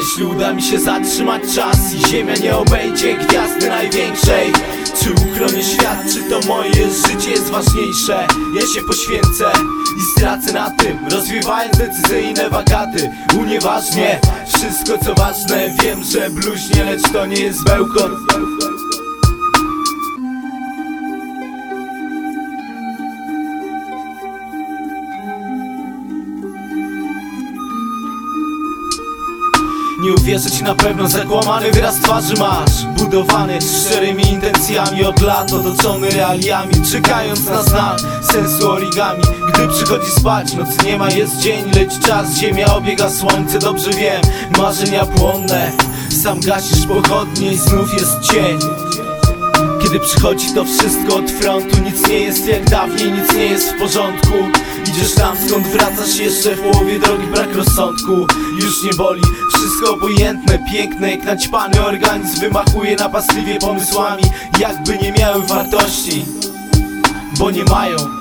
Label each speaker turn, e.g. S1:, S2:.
S1: Jeśli uda mi się zatrzymać czas i ziemia nie obejdzie gwiazdy największej Czy uchronię świat, czy to moje życie jest ważniejsze? Ja się poświęcę i stracę na tym Rozwiewając decyzyjne wakaty Unieważnię wszystko co ważne Wiem, że bluźnie, lecz to nie jest bełkot Nie uwierzę ci na pewno, zakłamany wyraz twarzy masz. Budowany szczerymi intencjami Od lat otoczony realiami Czekając na znak sensu origami. Gdy przychodzi spać, nocy nie ma, jest dzień Lecz czas, ziemia obiega słońce Dobrze wiem, marzenia płonne. Sam gasisz pochodnie i znów jest cień kiedy przychodzi to wszystko od frontu Nic nie jest jak dawniej, nic nie jest w porządku. Idziesz tam skąd wracasz jeszcze w połowie drogi brak rozsądku. Już nie boli, wszystko obojętne, piękne Jak naćpany organizm wymachuje napastliwie pomysłami Jakby nie miały wartości Bo nie mają